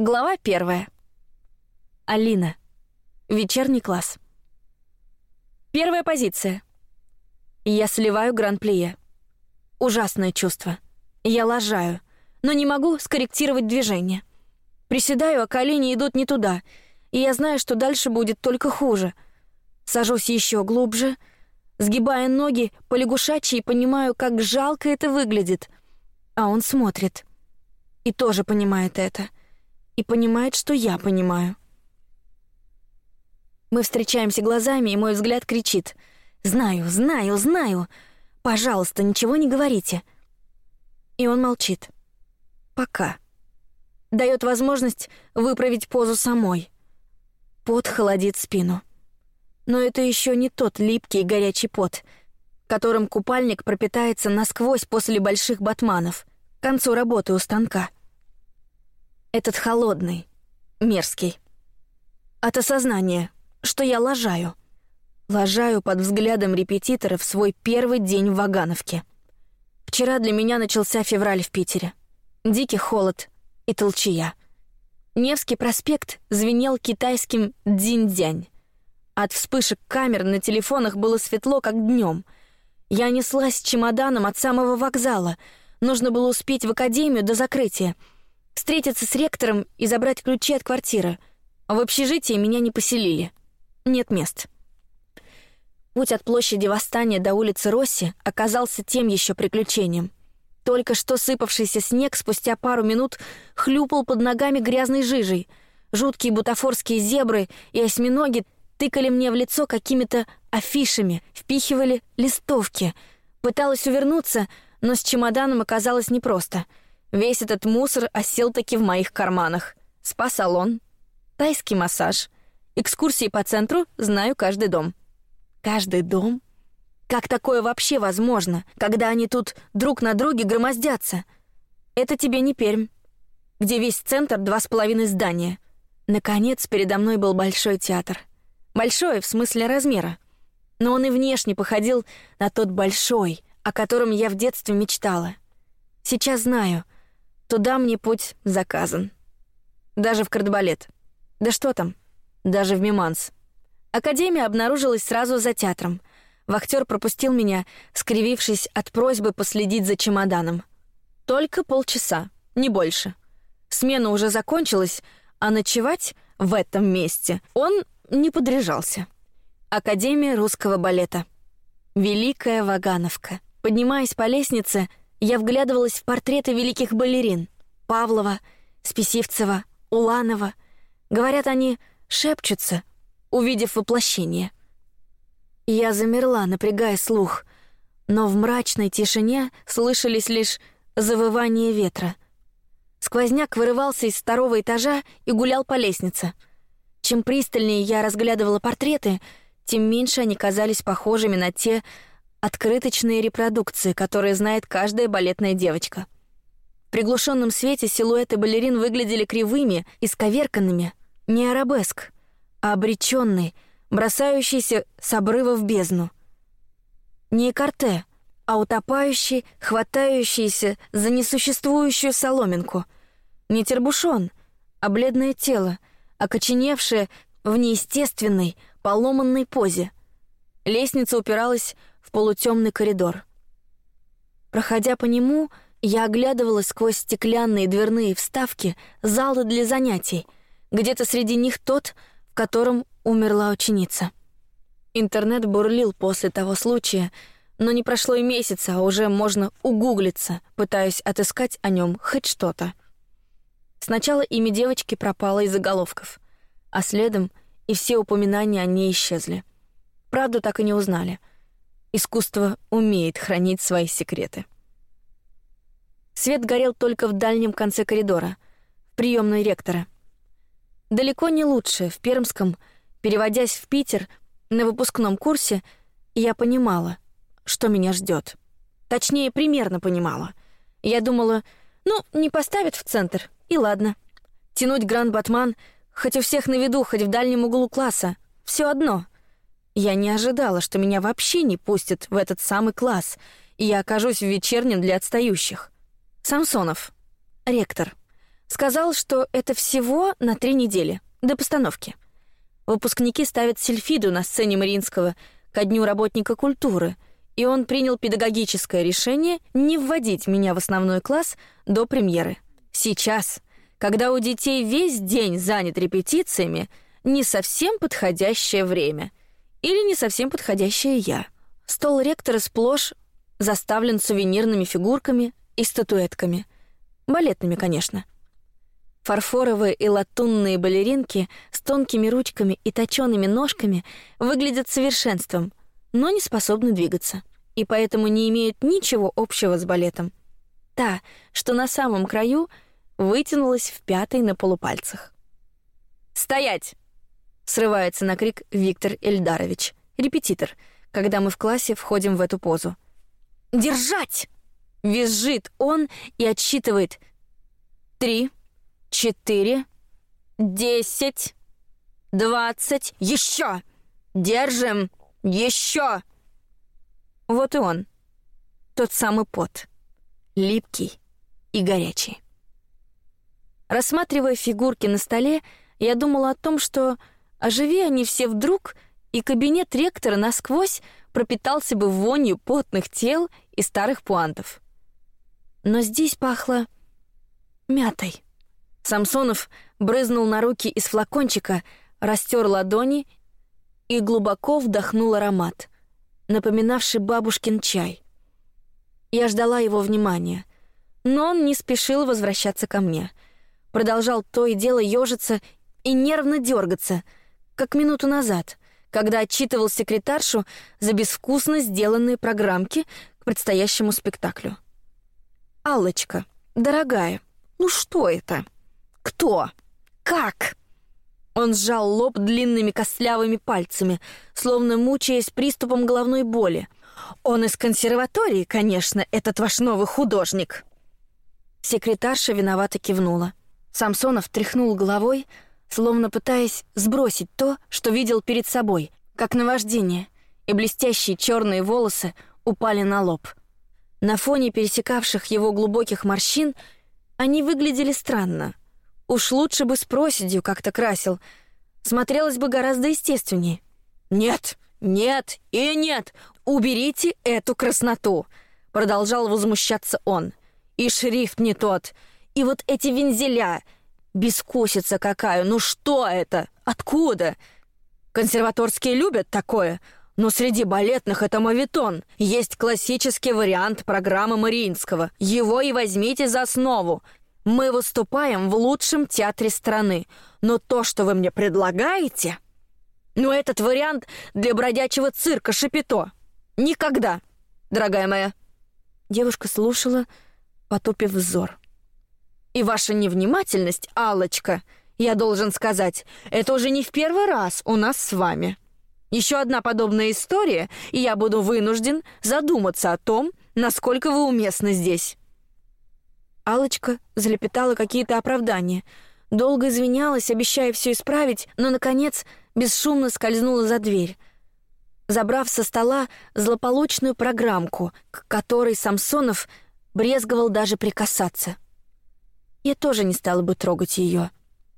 Глава первая. Алина. Вечерний класс. Первая позиция. Я сливаю гран-плие. Ужасное чувство. Я лажаю, но не могу скорректировать движение. Приседаю, а колени идут не туда, и я знаю, что дальше будет только хуже. Сажусь еще глубже, сгибая ноги по лягушачьи понимаю, как жалко это выглядит. А он смотрит. И тоже понимает это — и понимает, что я понимаю. Мы встречаемся глазами, и мой взгляд кричит: "Знаю, знаю, знаю. Пожалуйста, ничего не говорите". И он молчит. Пока. Дает возможность выправить позу самой. Пот холодит спину. Но это еще не тот липкий и горячий пот, которым купальник пропитается насквозь после больших батманов, к концу работы у станка. Этот холодный, мерзкий. От осознания, что я лажаю. Лажаю под взглядом репетитора в свой первый день в Вагановке. Вчера для меня начался февраль в Питере. Дикий холод и толчья. Невский проспект звенел китайским дзинь-дянь. От вспышек камер на телефонах было светло, как днем. Я неслась чемоданом от самого вокзала. Нужно было успеть в академию до закрытия — встретиться с ректором и забрать ключи от квартиры. В общежитии меня не поселили. Нет мест. Путь от площади Восстания до улицы Росси оказался тем еще приключением. Только что сыпавшийся снег спустя пару минут хлюпал под ногами грязной жижей. Жуткие бутафорские зебры и осьминоги тыкали мне в лицо какими-то афишами, впихивали листовки. Пыталась увернуться, но с чемоданом оказалось непросто — Весь этот мусор осел таки в моих карманах. Спа-салон, тайский массаж, экскурсии по центру, знаю каждый дом. Каждый дом? Как такое вообще возможно, когда они тут друг на друге громоздятся? Это тебе не Пермь, где весь центр два с половиной здания. Наконец, передо мной был большой театр. Большой в смысле размера. Но он и внешне походил на тот большой, о котором я в детстве мечтала. Сейчас знаю — Туда мне путь заказан. Даже в кардебалет. Да что там? Даже в Миманс. Академия обнаружилась сразу за театром. Вахтер пропустил меня, скривившись от просьбы последить за чемоданом. Только полчаса, не больше. Смена уже закончилась, а ночевать в этом месте он не подряжался. Академия русского балета. Великая Вагановка. Поднимаясь по лестнице, я вглядывалась в портреты великих балерин: Павлова, Списивцева, Уланова. Говорят, они шепчутся, увидев воплощение. Я замерла, напрягая слух, но в мрачной тишине слышались лишь завывание ветра. Сквозняк вырывался из второго этажа и гулял по лестнице. Чем пристальнее я разглядывала портреты, тем меньше они казались похожими на те, открыточные репродукции, которые знает каждая балетная девочка. В приглушенном свете силуэты балерин выглядели кривыми, исковерканными, не арабеск, а обреченный, бросающийся с обрыва в бездну. Не карте, а утопающий, хватающийся за несуществующую соломинку. Не тербушон, а бледное тело, окоченевшее в неестественной, поломанной позе. Лестница упиралась в полутемный коридор. Проходя по нему, я оглядывалась сквозь стеклянные дверные вставки залы для занятий. Где-то среди них тот, в котором умерла ученица. Интернет бурлил после того случая, но не прошло и месяца, а уже можно угуглиться, пытаясь отыскать о нем хоть что-то. Сначала имя девочки пропало из заголовков, а следом и все упоминания о ней исчезли. Правду так и не узнали. Искусство умеет хранить свои секреты. Свет горел только в дальнем конце коридора, в приемной ректора. Далеко не лучше в Пермском, переводясь в Питер на выпускном курсе, я понимала, что меня ждет. Точнее, примерно понимала. Я думала, ну, не поставят в центр, и ладно. Тянуть Гранд Батман хоть у всех на виду, хоть в дальнем углу класса, все одно — я не ожидала, что меня вообще не пустят в этот самый класс, и я окажусь в вечернем для отстающих. Самсонов, ректор, Сказал, что это всего на три недели, до постановки. Выпускники ставят сельфиду на сцене Мариинского ко дню работника культуры, и он принял педагогическое решение не вводить меня в основной класс до премьеры. Сейчас, когда у детей весь день занят репетициями, не совсем подходящее время. Или не совсем подходящее я. Стол ректора сплошь заставлен сувенирными фигурками и статуэтками. Балетными, конечно. Фарфоровые и латунные балеринки с тонкими ручками и точёными ножками выглядят совершенством, но не способны двигаться, и поэтому не имеют ничего общего с балетом. Та, что на самом краю, вытянулась в пятой на полупальцах. «Стоять!» — срывается на крик Виктор Эльдарович, репетитор, когда мы в классе входим в эту позу. «Держать!» — визжит он и отсчитывает три, четыре, десять, двадцать, еще! Держим! Еще! Вот и он, тот самый пот, липкий и горячий. Рассматривая фигурки на столе, я думала о том, что оживи они все вдруг, и кабинет ректора насквозь пропитался бы вонью потных тел и старых пуантов. Но здесь пахло мятой. Самсонов брызнул на руки из флакончика, растер ладони и глубоко вдохнул аромат, напоминавший бабушкин чай. Я ждала его внимания, но он не спешил возвращаться ко мне. Продолжал то и дело ежиться и нервно дергаться, как минуту назад, когда отчитывал секретаршу за безвкусно сделанные программки к предстоящему спектаклю. Аллочка, дорогая, ну что это? Кто? Как? Он сжал лоб длинными костлявыми пальцами, словно мучаясь приступом головной боли. Он из консерватории, конечно, этот ваш новый художник. Секретарша виновато кивнула. Самсонов тряхнул головой, словно пытаясь сбросить то, что видел перед собой, как наваждение, и блестящие черные волосы упали на лоб. На фоне пересекавших его глубоких морщин они выглядели странно, Уж лучше бы с проседью как-то красил. Смотрелось бы гораздо естественнее. Нет, нет и нет. Уберите эту красноту, продолжал возмущаться он. И шрифт не тот. И вот эти вензеля. Бескусица какая. Ну что это? Откуда? Консерваторские любят такое. Но среди балетных это мавитон. Есть классический вариант программы Мариинского. Его и возьмите за основу. Мы выступаем в лучшем театре страны, но то, что вы мне предлагаете, ну этот вариант для бродячего цирка Шапито. Никогда, дорогая моя. Девушка слушала, потупив взор. И ваша невнимательность, Алочка, я должен сказать, это уже не в первый раз у нас с вами. Еще одна подобная история, и я буду вынужден задуматься о том, насколько вы уместны здесь. Алочка залепетала какие-то оправдания, долго извинялась, обещая все исправить, но наконец бесшумно скользнула за дверь, забрав со стола злополучную программку, к которой Самсонов брезговал даже прикасаться. Я тоже не стала бы трогать ее.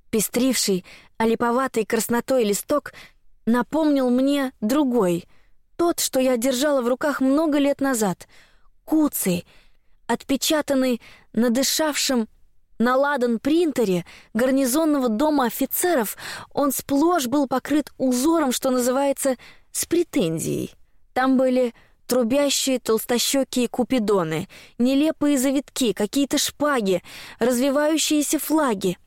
Пестривший, олиповатый краснотой листок напомнил мне другой, тот, что я держала в руках много лет назад, куцый, отпечатанный на дышавшем на ладан принтере гарнизонного дома офицеров, он сплошь был покрыт узором, что называется, с претензией. Там были трубящие толстощекие купидоны, нелепые завитки, какие-то шпаги, развивающиеся флаги.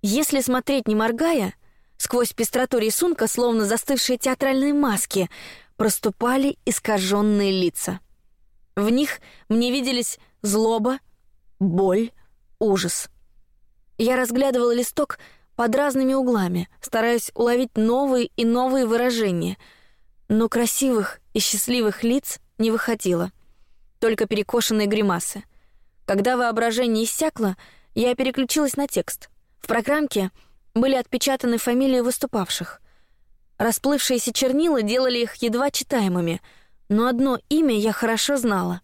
Если смотреть не моргая, сквозь пестроту рисунка, словно застывшие театральные маски, проступали искаженные лица. В них мне виделись злоба, боль, ужас. Я разглядывала листок под разными углами, стараясь уловить новые и новые выражения, но красивых и счастливых лиц не выходило, только перекошенные гримасы. Когда воображение иссякло, я переключилась на текст. В программке были отпечатаны фамилии выступавших. Расплывшиеся чернила делали их едва читаемыми — но одно имя я хорошо знала.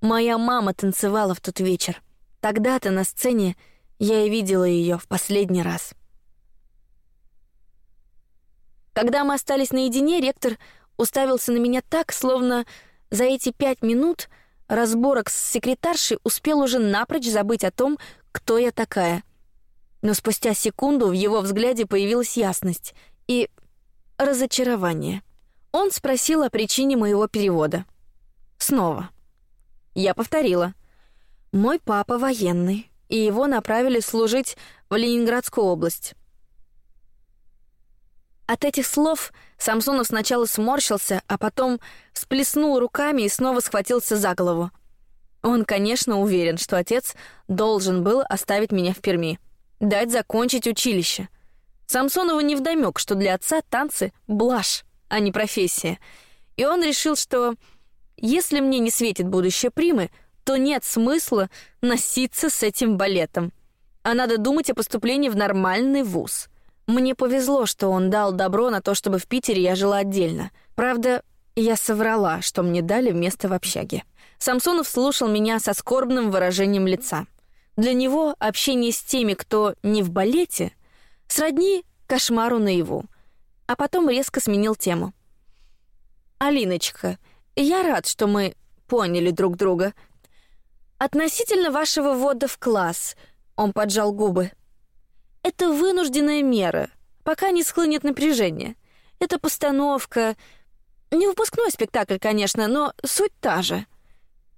Моя мама танцевала в тот вечер. Тогда-то на сцене я и видела ее в последний раз. Когда мы остались наедине, ректор уставился на меня так, словно за эти пять минут разборок с секретаршей успел уже напрочь забыть о том, кто я такая. Но спустя секунду в его взгляде появилась ясность и разочарование. Он спросил о причине моего перевода. Снова. Я повторила. Мой папа военный, и его направили служить в Ленинградскую область. От этих слов Самсонов сначала сморщился, а потом всплеснул руками и снова схватился за голову. Он, конечно, уверен, что отец должен был оставить меня в Перми, дать закончить училище. Самсонову невдомёк, что для отца танцы — блажь, а не профессия. И он решил, что если мне не светит будущее примы, то нет смысла носиться с этим балетом, а надо думать о поступлении в нормальный вуз — мне повезло, что он дал добро на то, чтобы в Питере я жила отдельно. Правда, я соврала, что мне дали место в общаге. Самсонов слушал меня со скорбным выражением лица. Для него общение с теми, кто не в балете, сродни кошмару наяву. А потом резко сменил тему. Алиночка, я рад, что мы поняли друг друга. Относительно вашего ввода в класс, он поджал губы. Это вынужденная мера, пока не схлынет напряжение. Это постановка, не выпускной спектакль, конечно, но суть та же.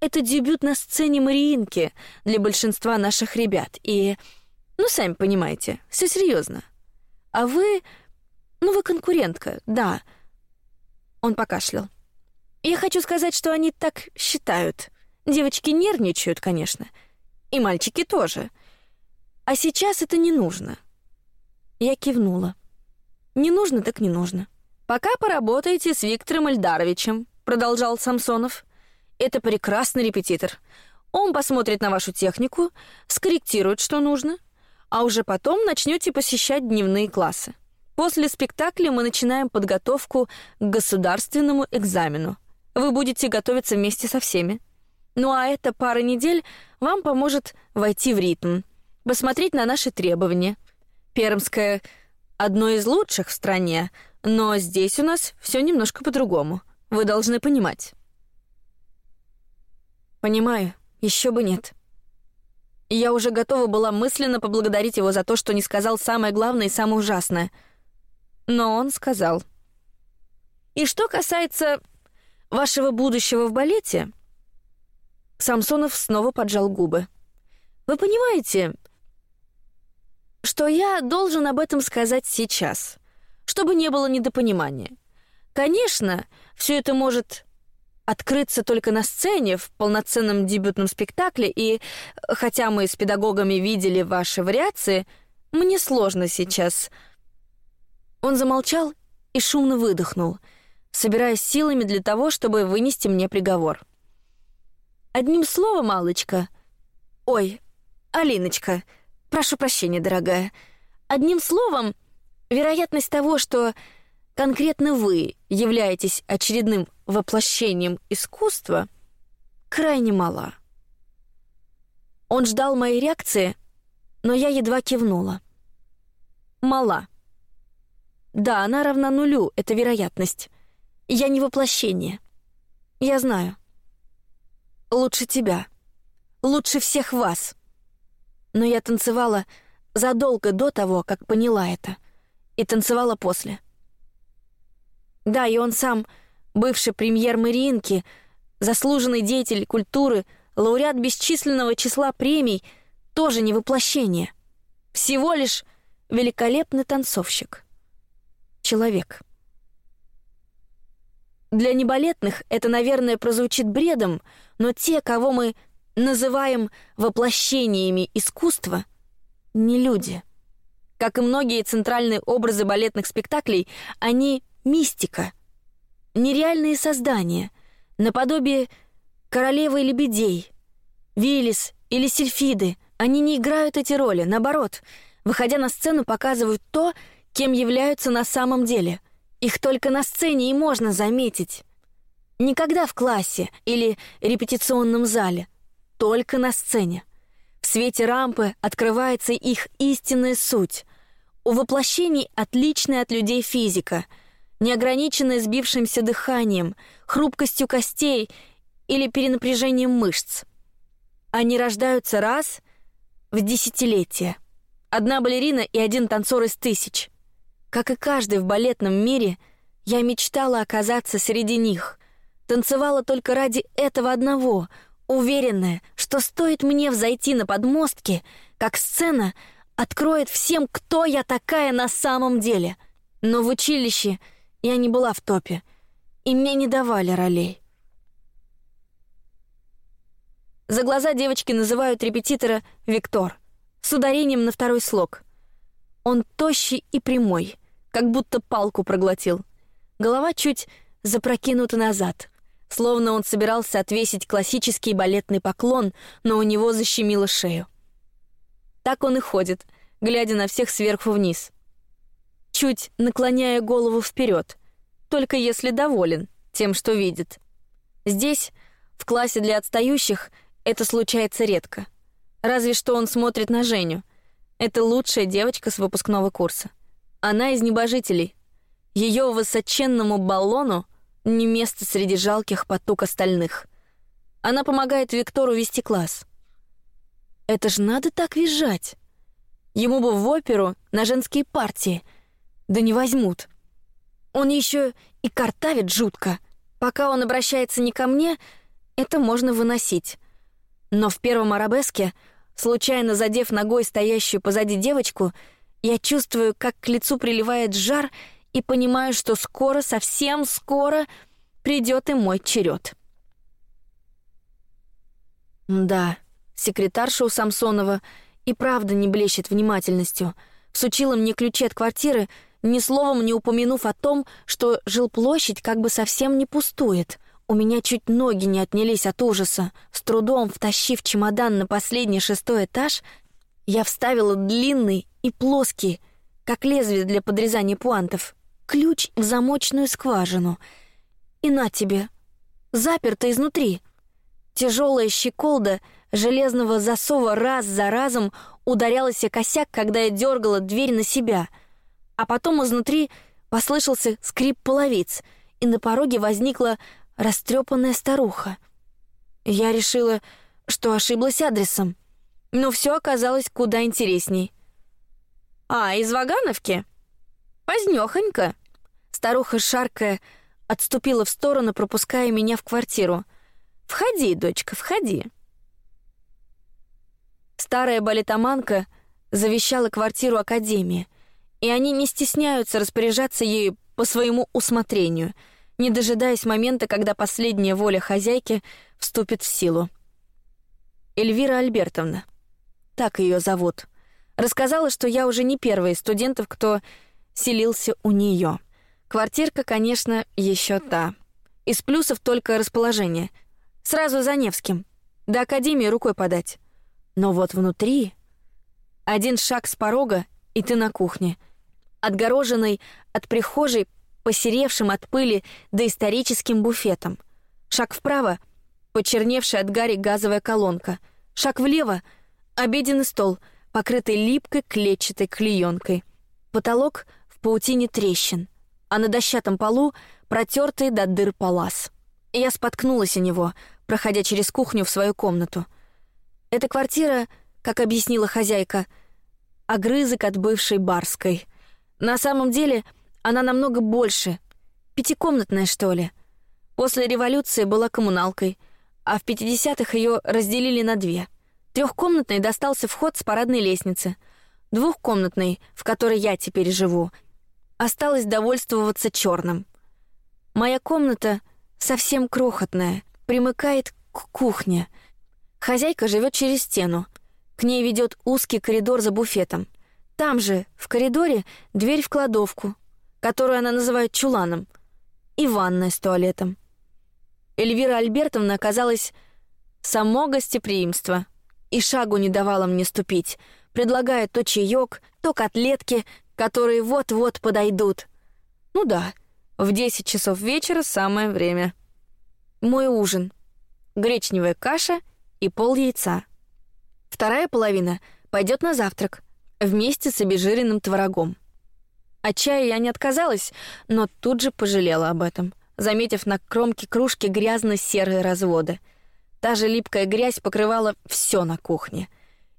Это дебют на сцене Мариинки для большинства наших ребят, и, ну сами понимаете, все серьезно. А вы, ну вы конкурентка, да. Он покашлял. Я хочу сказать, что они так считают. Девочки нервничают, конечно, и мальчики тоже. А сейчас это не нужно. Я кивнула. Не нужно, так не нужно. Пока поработаете с Виктором Эльдаровичем, продолжал Самсонов. Это прекрасный репетитор. Он посмотрит на вашу технику, скорректирует, что нужно, а уже потом начнете посещать дневные классы. После спектакля мы начинаем подготовку к государственному экзамену. Вы будете готовиться вместе со всеми. Ну а эта пара недель вам поможет войти в ритм, посмотреть на наши требования. Пермское одно из лучших в стране, но здесь у нас все немножко по-другому. Вы должны понимать. Понимаю, еще бы нет. Я уже готова была мысленно поблагодарить его за то, что не сказал самое главное и самое ужасное. Но он сказал. И что касается вашего будущего в балете, Самсонов снова поджал губы. Вы понимаете, что я должен об этом сказать сейчас, чтобы не было недопонимания. Конечно, все это может открыться только на сцене в полноценном дебютном спектакле, и хотя мы с педагогами видели ваши вариации, мне сложно сейчас. Он замолчал и шумно выдохнул, собираясь силами для того, чтобы вынести мне приговор. Одним словом, малочка. Ой, Алиночка, Прошу прощения, дорогая. Одним словом, вероятность того, что конкретно вы являетесь очередным воплощением искусства, крайне мала. Он ждал моей реакции, но я едва кивнула. Мала. Да, она равна нулю, это вероятность. Я не воплощение. Я знаю. Лучше тебя. Лучше всех вас но я танцевала задолго до того, как поняла это, и танцевала после. Да, и он сам, бывший премьер Мариинки, заслуженный деятель культуры, лауреат бесчисленного числа премий, тоже не воплощение. Всего лишь великолепный танцовщик. Человек. Для небалетных это, наверное, прозвучит бредом, но те, кого мы называем воплощениями искусства, не люди. Как и многие центральные образы балетных спектаклей, они мистика, нереальные создания, наподобие королевы лебедей, Виллис или Сильфиды. Они не играют эти роли, наоборот, выходя на сцену, показывают то, кем являются на самом деле. Их только на сцене и можно заметить. Никогда в классе или репетиционном зале — только на сцене. В свете рампы открывается их истинная суть. У воплощений отличная от людей физика, неограниченная сбившимся дыханием, хрупкостью костей или перенапряжением мышц. Они рождаются раз в десятилетие. Одна балерина и один танцор из тысяч. Как и каждый в балетном мире, я мечтала оказаться среди них. Танцевала только ради этого одного, уверенная, что стоит мне взойти на подмостки, как сцена откроет всем, кто я такая на самом деле. Но в училище я не была в топе, и мне не давали ролей. За глаза девочки называют репетитора Виктор, с ударением на второй слог. Он тощий и прямой, как будто палку проглотил. Голова чуть запрокинута назад, словно он собирался отвесить классический балетный поклон, но у него защемило шею. Так он и ходит, глядя на всех сверху вниз, чуть наклоняя голову вперед, только если доволен тем, что видит. Здесь, в классе для отстающих, это случается редко. Разве что он смотрит на Женю. Это лучшая девочка с выпускного курса. Она из небожителей. Ее высоченному баллону не место среди жалких потуг остальных. Она помогает Виктору вести класс. Это ж надо так визжать. Ему бы в оперу на женские партии. Да не возьмут. Он еще и картавит жутко. Пока он обращается не ко мне, это можно выносить. Но в первом арабеске, случайно задев ногой стоящую позади девочку, я чувствую, как к лицу приливает жар и понимаю, что скоро, совсем скоро придет и мой черед. Да, секретарша у Самсонова и правда не блещет внимательностью. Всучила мне ключи от квартиры, ни словом не упомянув о том, что жилплощадь как бы совсем не пустует — у меня чуть ноги не отнялись от ужаса. С трудом втащив чемодан на последний шестой этаж, я вставила длинный и плоский, как лезвие для подрезания пуантов, ключ в замочную скважину. И на тебе, заперто изнутри. Тяжелая щеколда железного засова раз за разом ударялась о косяк, когда я дергала дверь на себя, а потом изнутри послышался скрип половиц, и на пороге возникла растрепанная старуха. Я решила, что ошиблась адресом, но все оказалось куда интересней. А из Вагановки? Позднёхонько. Старуха шаркая отступила в сторону, пропуская меня в квартиру. Входи, дочка, входи. Старая балетоманка завещала квартиру академии, и они не стесняются распоряжаться ею по своему усмотрению — не дожидаясь момента, когда последняя воля хозяйки вступит в силу. Эльвира Альбертовна, так ее зовут, рассказала, что я уже не первый из студентов, кто селился у нее. Квартирка, конечно, еще та. Из плюсов только расположение. Сразу за Невским. До академии рукой подать. Но вот внутри один шаг с порога, и ты на кухне, отгороженный от прихожей посеревшим от пыли доисторическим буфетом. Шаг вправо — почерневшая от гари газовая колонка. Шаг влево — обеденный стол, покрытый липкой клетчатой клеенкой. Потолок в паутине трещин, а на дощатом полу протертый до дыр палас. Я споткнулась о него, проходя через кухню в свою комнату. Эта квартира, как объяснила хозяйка, огрызок от бывшей барской. На самом деле — она намного больше. Пятикомнатная, что ли. После революции была коммуналкой, а в 50-х ее разделили на две. Трехкомнатной достался вход с парадной лестницы. Двухкомнатной, в которой я теперь живу, осталось довольствоваться черным. Моя комната совсем крохотная, примыкает к кухне. Хозяйка живет через стену. К ней ведет узкий коридор за буфетом. Там же, в коридоре, дверь в кладовку, которую она называет чуланом, и ванная с туалетом. Эльвира Альбертовна оказалась само гостеприимство и шагу не давала мне ступить, предлагая то чаек, то котлетки, которые вот-вот подойдут. Ну да, в десять часов вечера самое время. Мой ужин: гречневая каша и пол яйца. Вторая половина пойдет на завтрак вместе с обезжиренным творогом. От чая я не отказалась, но тут же пожалела об этом, заметив на кромке кружки грязно-серые разводы. Та же липкая грязь покрывала все на кухне.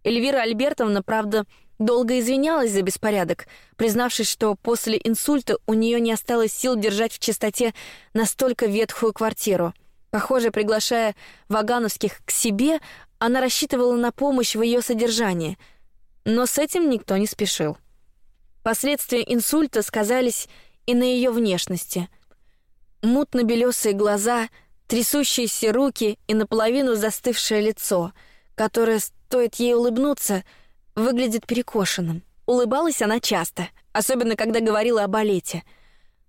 Эльвира Альбертовна, правда, долго извинялась за беспорядок, признавшись, что после инсульта у нее не осталось сил держать в чистоте настолько ветхую квартиру. Похоже, приглашая Вагановских к себе, она рассчитывала на помощь в ее содержании, но с этим никто не спешил. Последствия инсульта сказались и на ее внешности. Мутно-белесые глаза, трясущиеся руки и наполовину застывшее лицо, которое, стоит ей улыбнуться, выглядит перекошенным. Улыбалась она часто, особенно когда говорила о балете —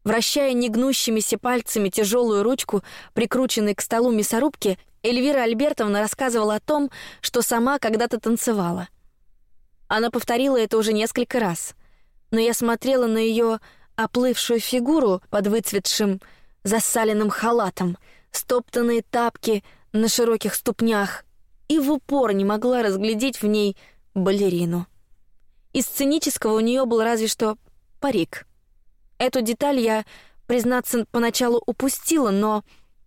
Вращая негнущимися пальцами тяжелую ручку, прикрученной к столу мясорубки, Эльвира Альбертовна рассказывала о том, что сама когда-то танцевала. Она повторила это уже несколько раз, но я смотрела на ее оплывшую фигуру под выцветшим засаленным халатом, стоптанные тапки на широких ступнях и в упор не могла разглядеть в ней балерину. Из сценического у нее был разве что парик — Эту деталь я, признаться, поначалу упустила, но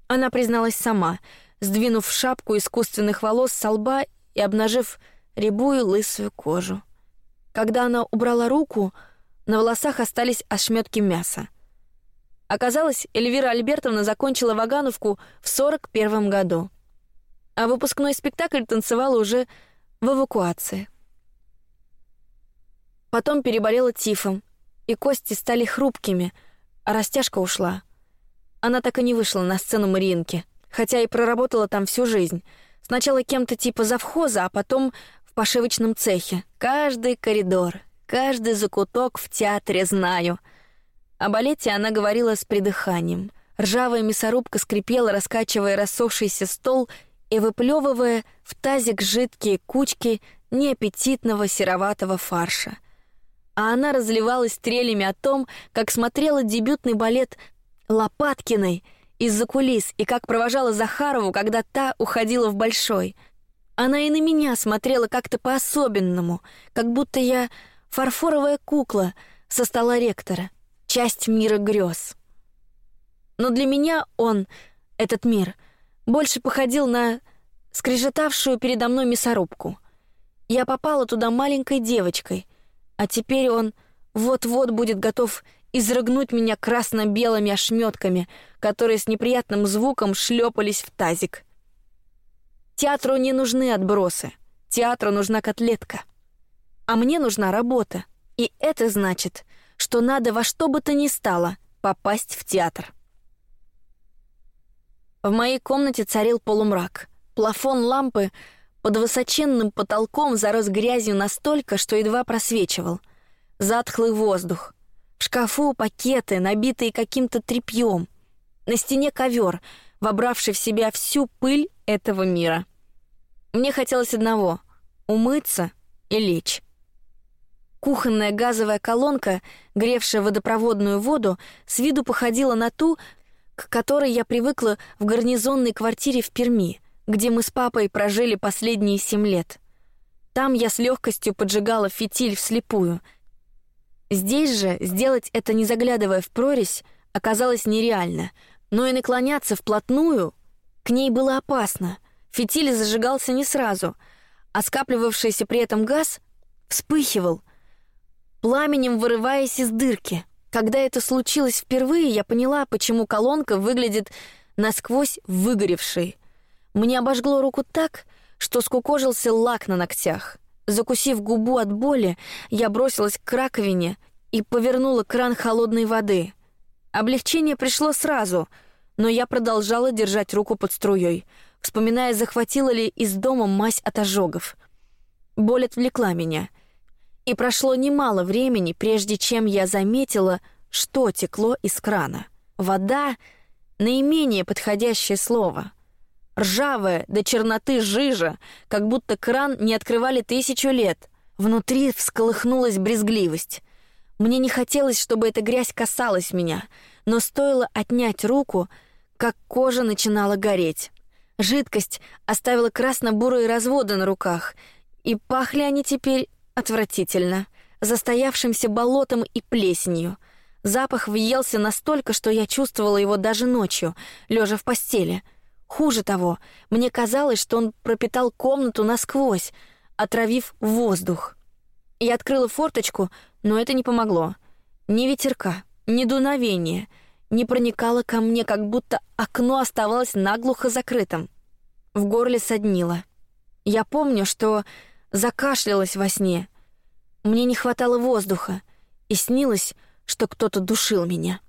она призналась сама, сдвинув шапку искусственных волос с лба и обнажив рябую лысую кожу. Когда она убрала руку, на волосах остались ошметки мяса. Оказалось, Эльвира Альбертовна закончила Вагановку в 41 году, а выпускной спектакль танцевала уже в эвакуации. Потом переболела тифом, и кости стали хрупкими, а растяжка ушла. Она так и не вышла на сцену Мариинки, хотя и проработала там всю жизнь. Сначала кем-то типа завхоза, а потом в пошивочном цехе. Каждый коридор, каждый закуток в театре знаю. О балете она говорила с придыханием. Ржавая мясорубка скрипела, раскачивая рассохшийся стол и выплевывая в тазик жидкие кучки неаппетитного сероватого фарша а она разливалась стрелями о том, как смотрела дебютный балет Лопаткиной из-за кулис и как провожала Захарову, когда та уходила в большой. Она и на меня смотрела как-то по-особенному, как будто я фарфоровая кукла со стола ректора, часть мира грез. Но для меня он, этот мир, больше походил на скрежетавшую передо мной мясорубку. Я попала туда маленькой девочкой — а теперь он вот-вот будет готов изрыгнуть меня красно-белыми ошметками, которые с неприятным звуком шлепались в тазик. Театру не нужны отбросы. Театру нужна котлетка. А мне нужна работа. И это значит, что надо во что бы то ни стало попасть в театр. В моей комнате царил полумрак. Плафон лампы под высоченным потолком зарос грязью настолько, что едва просвечивал. Затхлый воздух. В шкафу пакеты, набитые каким-то тряпьем. На стене ковер, вобравший в себя всю пыль этого мира. Мне хотелось одного — умыться и лечь. Кухонная газовая колонка, гревшая водопроводную воду, с виду походила на ту, к которой я привыкла в гарнизонной квартире в Перми где мы с папой прожили последние семь лет. Там я с легкостью поджигала фитиль вслепую. Здесь же сделать это, не заглядывая в прорезь, оказалось нереально, но и наклоняться вплотную к ней было опасно. Фитиль зажигался не сразу, а скапливавшийся при этом газ вспыхивал, пламенем вырываясь из дырки. Когда это случилось впервые, я поняла, почему колонка выглядит насквозь выгоревшей. Мне обожгло руку так, что скукожился лак на ногтях. Закусив губу от боли, я бросилась к раковине и повернула кран холодной воды. Облегчение пришло сразу, но я продолжала держать руку под струей, вспоминая, захватила ли из дома мазь от ожогов. Боль отвлекла меня, и прошло немало времени, прежде чем я заметила, что текло из крана. Вода — наименее подходящее слово — Ржавая до черноты жижа, как будто кран не открывали тысячу лет. Внутри всколыхнулась брезгливость. Мне не хотелось, чтобы эта грязь касалась меня, но стоило отнять руку, как кожа начинала гореть. Жидкость оставила красно-бурые разводы на руках, И пахли они теперь отвратительно, застоявшимся болотом и плесенью. Запах въелся настолько, что я чувствовала его даже ночью, лежа в постели. Хуже того, мне казалось, что он пропитал комнату насквозь, отравив воздух. Я открыла форточку, но это не помогло. Ни ветерка, ни дуновения не проникало ко мне, как будто окно оставалось наглухо закрытым. В горле соднило. Я помню, что закашлялась во сне. Мне не хватало воздуха, и снилось, что кто-то душил меня.